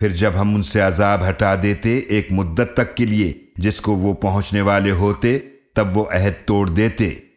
फिर जब हम उनसे अजाब हटा देते एक मुद्दत तक के लिए जिसको वो पहुँचने वाले होते, तब वो अहद तोड़ देते।